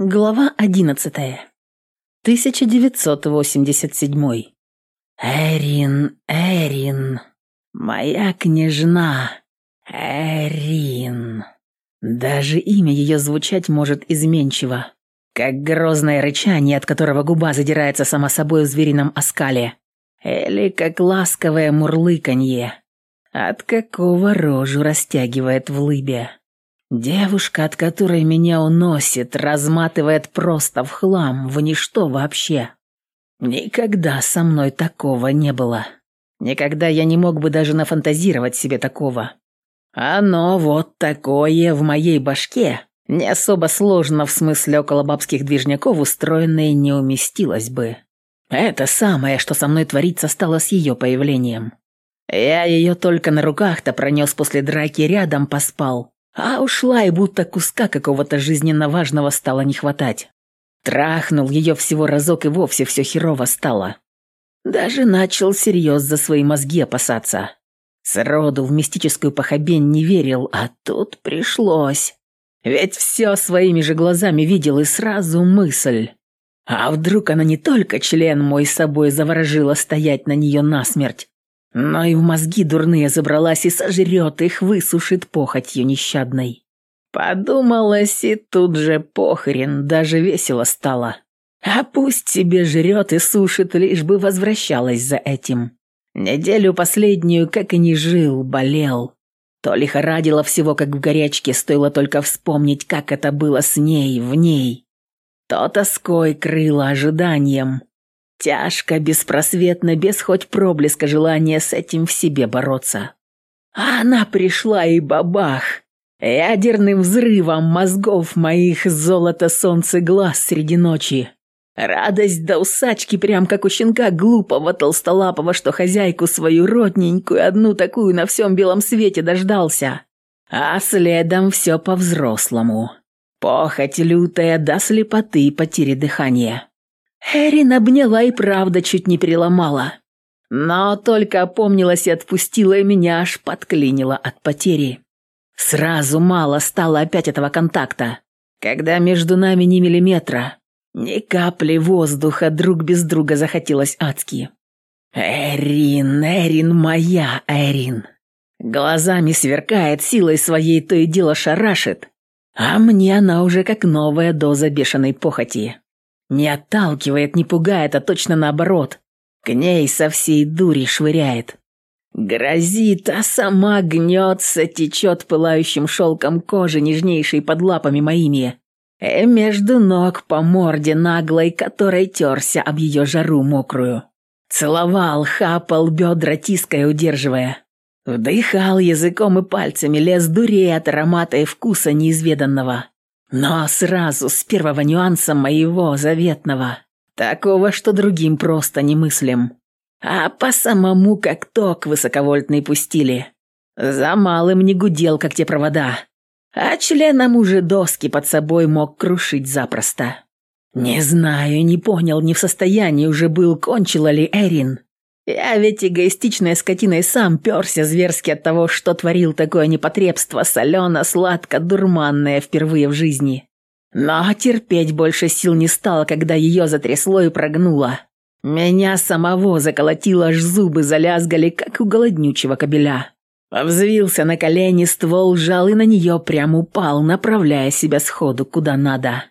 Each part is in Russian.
Глава одиннадцатая. 1987. Эрин, Эрин, моя княжна, Эрин. Даже имя ее звучать может изменчиво, как грозное рычание, от которого губа задирается сама собой в зверином оскале, или как ласковое мурлыканье, от какого рожу растягивает в лыбе. Девушка, от которой меня уносит, разматывает просто в хлам, в ничто вообще. Никогда со мной такого не было. Никогда я не мог бы даже нафантазировать себе такого. Оно вот такое в моей башке, не особо сложно в смысле около бабских движняков устроенное не уместилось бы. Это самое, что со мной творится, стало с ее появлением. Я ее только на руках-то пронес после драки рядом поспал, а ушла, и будто куска какого-то жизненно важного стало не хватать. Трахнул ее всего разок, и вовсе все херово стало. Даже начал всерьез за свои мозги опасаться. Сроду в мистическую похабень не верил, а тут пришлось. Ведь все своими же глазами видел и сразу мысль. А вдруг она не только член мой собой заворожила стоять на нее насмерть, но и в мозги дурные забралась и сожрет их, высушит похотью нещадной. Подумалось, и тут же похрен, даже весело стало. А пусть себе жрет и сушит, лишь бы возвращалась за этим. Неделю последнюю, как и не жил, болел. То лихорадило всего, как в горячке, стоило только вспомнить, как это было с ней, в ней. То тоской крыло ожиданием, Тяжко, беспросветно, без хоть проблеска желания с этим в себе бороться. А она пришла и бабах! Ядерным взрывом мозгов моих золото солнце глаз среди ночи. Радость до усачки, прям как у щенка глупого толстолапого, что хозяйку свою родненькую, одну такую на всем белом свете дождался. А следом все по-взрослому. Похоть лютая до слепоты и потери дыхания. Эрин обняла и правда чуть не переломала. Но только опомнилась и отпустила, и меня аж подклинила от потери. Сразу мало стало опять этого контакта, когда между нами ни миллиметра, ни капли воздуха друг без друга захотелось адски. Эрин, Эрин моя, Эрин. Глазами сверкает, силой своей то и дело шарашит, а мне она уже как новая доза бешеной похоти. Не отталкивает, не пугает, а точно наоборот. К ней со всей дури швыряет. Грозит, а сама гнется, течет пылающим шелком кожи, нежнейшей под лапами моими. И между ног по морде наглой, которой терся об ее жару мокрую. Целовал, хапал, бедра тиская, удерживая. Вдыхал языком и пальцами, лез дурей от аромата и вкуса неизведанного. Но сразу с первого нюанса моего заветного, такого, что другим просто немыслим. А по самому как ток высоковольтный пустили. За малым не гудел, как те провода. А членом уже доски под собой мог крушить запросто. Не знаю, не понял, не в состоянии уже был, кончила ли Эрин. Я ведь эгоистичная скотина и сам перся зверски от того, что творил такое непотребство, солено, сладко, дурманное впервые в жизни. Но терпеть больше сил не стало, когда ее затрясло и прогнуло. Меня самого заколотило, аж зубы залязгали, как у голоднючего кобеля. Взвился на колени, ствол жал и на нее прям упал, направляя себя сходу куда надо.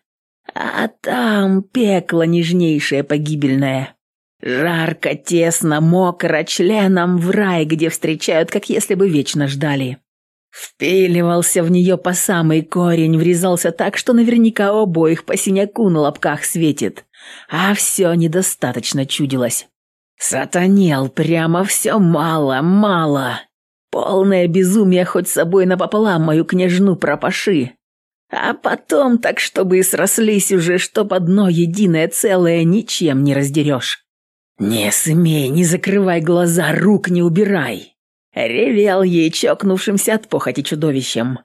А там пекло нежнейшее погибельное. Жарко, тесно, мокро, членом в рай, где встречают, как если бы вечно ждали. Впиливался в нее по самый корень, врезался так, что наверняка обоих по синяку на лобках светит. А все недостаточно чудилось. Сатанел, прямо все мало, мало. Полное безумие хоть собой напополам мою княжну пропаши. А потом так, чтобы и срослись уже, чтоб одно единое целое ничем не раздерешь. «Не смей, не закрывай глаза, рук не убирай!» Ревел ей, чокнувшимся от похоти чудовищем.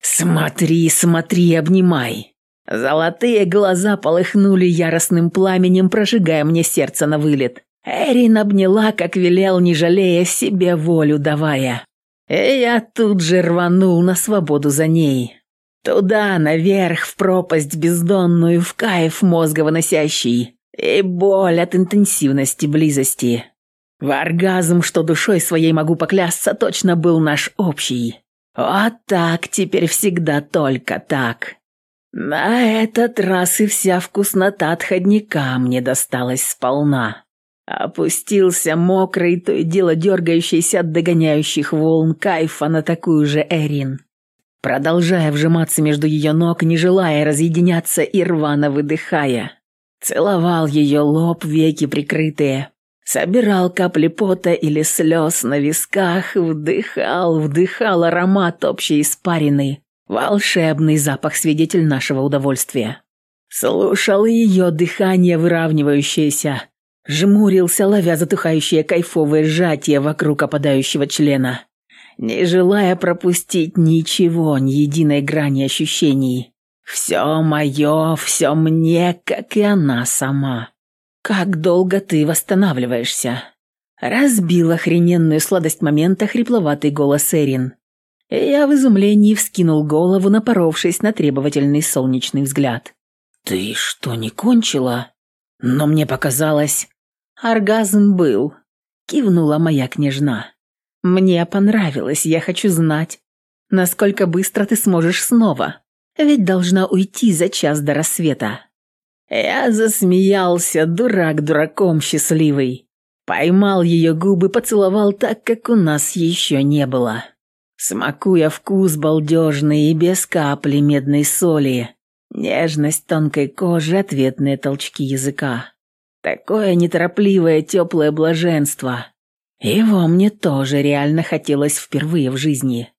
«Смотри, смотри, обнимай!» Золотые глаза полыхнули яростным пламенем, прожигая мне сердце на вылет. Эрин обняла, как велел, не жалея себе волю давая. И я тут же рванул на свободу за ней. Туда, наверх, в пропасть бездонную, в кайф мозга выносящий. И боль от интенсивности близости. В оргазм, что душой своей могу поклясться, точно был наш общий. Вот так, теперь всегда только так. На этот раз и вся вкуснота отходника мне досталась сполна. Опустился мокрый, то и дело дергающийся от догоняющих волн кайфа на такую же Эрин. Продолжая вжиматься между ее ног, не желая разъединяться и рвано выдыхая. Целовал ее лоб, веки прикрытые. Собирал капли пота или слез на висках, вдыхал, вдыхал аромат общей испарины. Волшебный запах, свидетель нашего удовольствия. Слушал ее дыхание выравнивающееся, жмурился, ловя затухающее кайфовое сжатие вокруг опадающего члена, не желая пропустить ничего, ни единой грани ощущений. Все мое, все мне, как и она сама. Как долго ты восстанавливаешься? Разбил охрененную сладость момента хрипловатый голос Эрин. Я в изумлении вскинул голову, напоровшись на требовательный солнечный взгляд. «Ты что, не кончила?» «Но мне показалось...» «Оргазм был», — кивнула моя княжна. «Мне понравилось, я хочу знать, насколько быстро ты сможешь снова, ведь должна уйти за час до рассвета». Я засмеялся, дурак дураком счастливый. Поймал ее губы, поцеловал так, как у нас еще не было смакуя вкус балдежный и без капли медной соли, нежность тонкой кожи, ответные толчки языка. Такое неторопливое теплое блаженство. Его мне тоже реально хотелось впервые в жизни.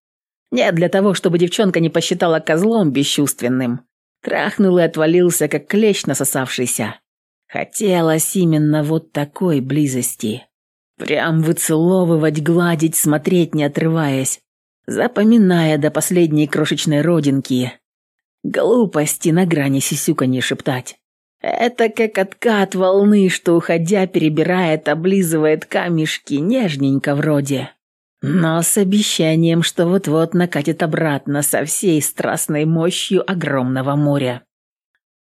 Не для того, чтобы девчонка не посчитала козлом бесчувственным. Трахнул и отвалился, как клещ насосавшийся. Хотелось именно вот такой близости. Прям выцеловывать, гладить, смотреть не отрываясь запоминая до последней крошечной родинки. Глупости на грани сисюка шептать. Это как откат волны, что, уходя, перебирает, облизывает камешки, нежненько вроде. Но с обещанием, что вот-вот накатит обратно со всей страстной мощью огромного моря.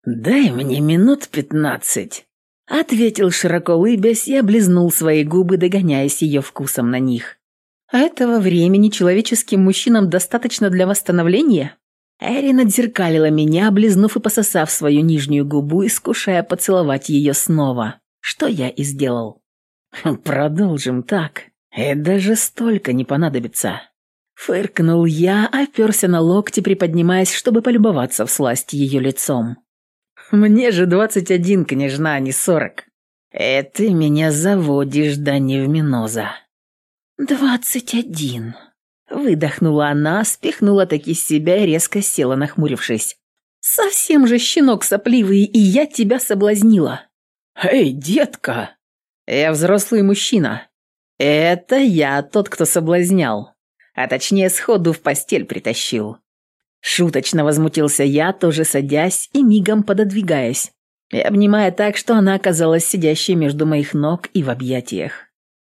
«Дай мне минут пятнадцать», — ответил широко улыбясь и облизнул свои губы, догоняясь ее вкусом на них. Этого времени человеческим мужчинам достаточно для восстановления? Эрин отзеркалила меня, облизнув и пососав свою нижнюю губу, искушая поцеловать ее снова, что я и сделал. «Продолжим так. И даже столько не понадобится». Фыркнул я, оперся на локти, приподнимаясь, чтобы полюбоваться в сласть ее лицом. «Мне же двадцать один, княжна, а не сорок. И ты меня заводишь до невминоза». «Двадцать один», — выдохнула она, спихнула таки с себя и резко села, нахмурившись. «Совсем же щенок сопливый, и я тебя соблазнила». «Эй, детка!» «Я взрослый мужчина. Это я тот, кто соблазнял. А точнее, сходу в постель притащил». Шуточно возмутился я, тоже садясь и мигом пододвигаясь, и обнимая так, что она оказалась сидящей между моих ног и в объятиях.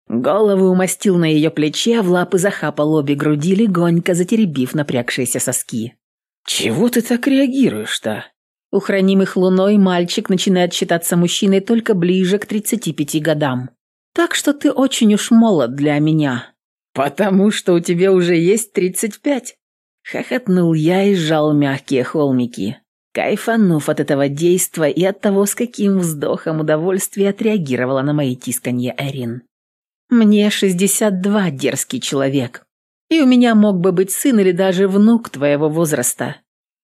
Голову умастил на ее плече, а в лапы захапал обе груди, легонько затеребив напрягшиеся соски. «Чего ты так реагируешь-то?» У хранимых луной мальчик начинает считаться мужчиной только ближе к 35 годам. Так что ты очень уж молод для меня. Потому что у тебя уже есть 35. Хохотнул я и сжал мягкие холмики, кайфанув от этого действа и от того, с каким вздохом удовольствия отреагировала на мои тисканье Эрин. Мне 62, дерзкий человек. И у меня мог бы быть сын или даже внук твоего возраста.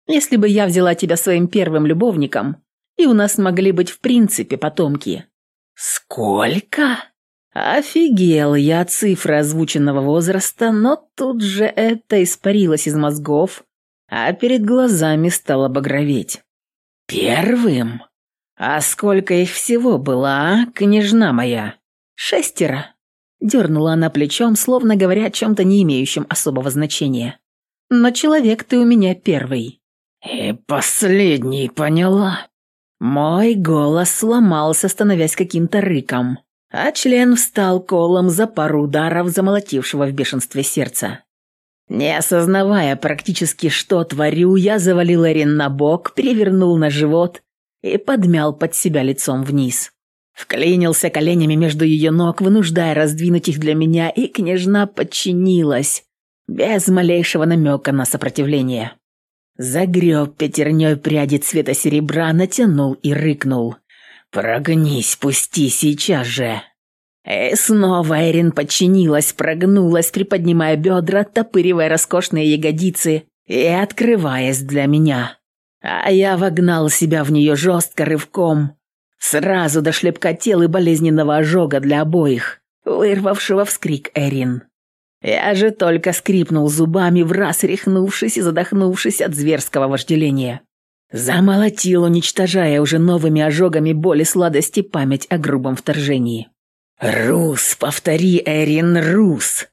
Если бы я взяла тебя своим первым любовником, и у нас могли быть в принципе потомки. Сколько? Офигел я от цифры озвученного возраста, но тут же это испарилось из мозгов, а перед глазами стало багроветь. Первым? А сколько их всего было, а, княжна моя? Шестеро. Дернула она плечом, словно говоря о чем-то не имеющем особого значения. «Но человек ты у меня первый». «И последний, поняла?» Мой голос сломался, становясь каким-то рыком, а член встал колом за пару ударов, замолотившего в бешенстве сердца. Не осознавая практически, что творю, я завалил Эрин на бок, перевернул на живот и подмял под себя лицом вниз. Вклинился коленями между ее ног, вынуждая раздвинуть их для меня, и княжна подчинилась, без малейшего намека на сопротивление. Загреб пятерней пряди цвета серебра, натянул и рыкнул. «Прогнись, пусти сейчас же!» И снова Эрин подчинилась, прогнулась, приподнимая бедра, топыривая роскошные ягодицы и открываясь для меня. А я вогнал себя в нее жестко рывком, сразу до шлепка тел и болезненного ожога для обоих, вырвавшего вскрик Эрин. Я же только скрипнул зубами, враз рехнувшись и задохнувшись от зверского вожделения. Замолотил, уничтожая уже новыми ожогами боли сладости память о грубом вторжении. «Рус, повтори, Эрин, Рус!»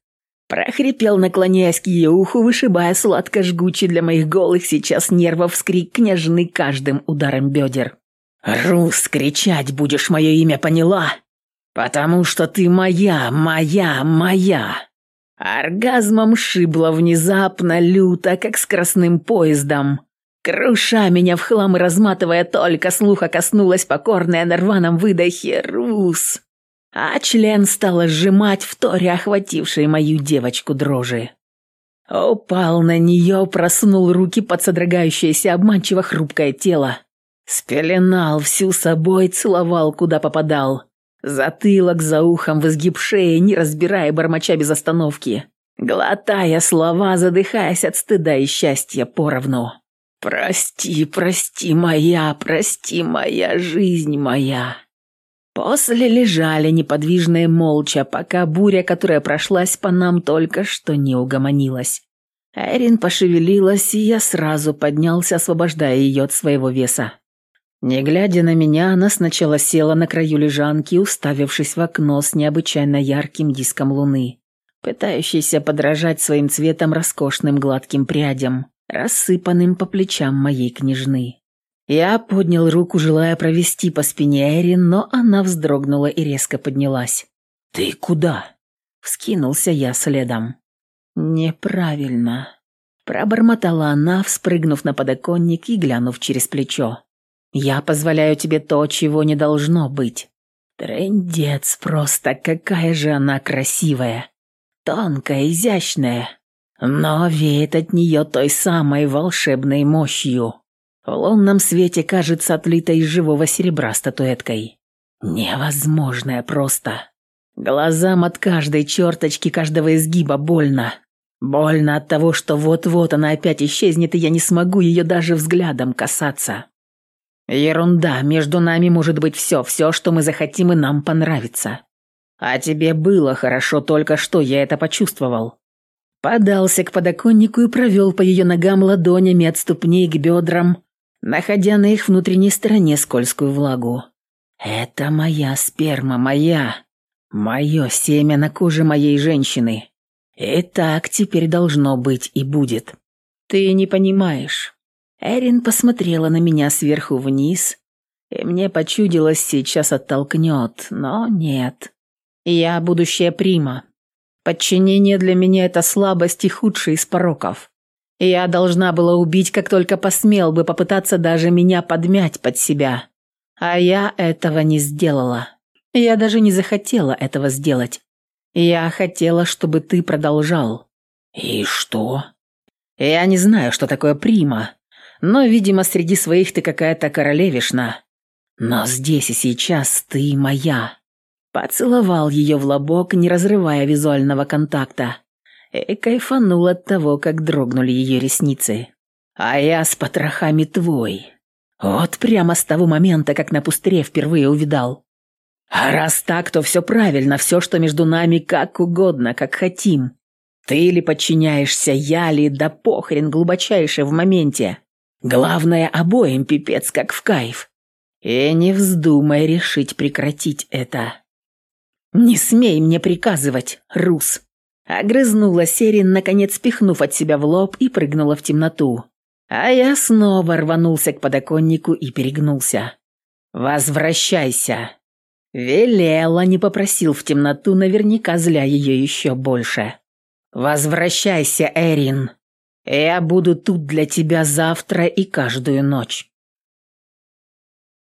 Прохрипел, наклоняясь к ее уху, вышибая сладко-жгучий для моих голых сейчас нервов скрик княжны каждым ударом бедер. «Рус, кричать будешь мое имя, поняла? Потому что ты моя, моя, моя!» Оргазмом шибло внезапно, люто, как скоростным поездом. Круша меня в хлам и разматывая, только слуха коснулась покорная на рваном выдохе «Рус!» А член стала сжимать в торе охватившей мою девочку дрожи. Упал на нее, проснул руки под содрогающееся обманчиво хрупкое тело. Спеленал всю собой, целовал, куда попадал. Затылок за ухом в изгиб шеи, не разбирая бормоча без остановки. Глотая слова, задыхаясь от стыда и счастья поровну. «Прости, прости моя, прости моя жизнь моя». После лежали неподвижные молча, пока буря, которая прошлась по нам, только что не угомонилась. Эрин пошевелилась, и я сразу поднялся, освобождая ее от своего веса. Не глядя на меня, она сначала села на краю лежанки, уставившись в окно с необычайно ярким диском луны, пытающейся подражать своим цветом роскошным гладким прядям, рассыпанным по плечам моей княжны. Я поднял руку, желая провести по спине Эрин, но она вздрогнула и резко поднялась. «Ты куда?» Вскинулся я следом. «Неправильно», – пробормотала она, вспрыгнув на подоконник и глянув через плечо. Я позволяю тебе то, чего не должно быть. Трендец просто, какая же она красивая. Тонкая, изящная. Но веет от нее той самой волшебной мощью. В лунном свете кажется отлитой из живого серебра статуэткой. Невозможная просто. Глазам от каждой черточки, каждого изгиба больно. Больно от того, что вот-вот она опять исчезнет, и я не смогу ее даже взглядом касаться. Ерунда, между нами может быть все, все, что мы захотим и нам понравится. А тебе было хорошо только что, я это почувствовал. Подался к подоконнику и провел по ее ногам ладонями от ступней к бедрам, находя на их внутренней стороне скользкую влагу. Это моя сперма, моя. Мое семя на коже моей женщины. И так теперь должно быть и будет. Ты не понимаешь. Эрин посмотрела на меня сверху вниз, и мне почудилось, сейчас оттолкнет, но нет. Я будущая прима. Подчинение для меня – это слабость и худший из пороков. Я должна была убить, как только посмел бы попытаться даже меня подмять под себя. А я этого не сделала. Я даже не захотела этого сделать. Я хотела, чтобы ты продолжал. И что? Я не знаю, что такое прима, но, видимо, среди своих ты какая-то королевишна. Но здесь и сейчас ты моя». Поцеловал ее в лобок, не разрывая визуального контакта, и кайфанул от того, как дрогнули ее ресницы. «А я с потрохами твой. Вот прямо с того момента, как на пустыре впервые увидал. А раз так, то все правильно, все, что между нами, как угодно, как хотим. Ты ли подчиняешься, я ли, да похрен глубочайше в моменте. Главное, обоим пипец как в кайф. И не вздумай решить прекратить это. «Не смей мне приказывать, Рус!» Огрызнула Серин, наконец пихнув от себя в лоб и прыгнула в темноту. А я снова рванулся к подоконнику и перегнулся. «Возвращайся!» Велела, не попросил в темноту, наверняка зля ее еще больше. Возвращайся, Эрин. Я буду тут для тебя завтра и каждую ночь.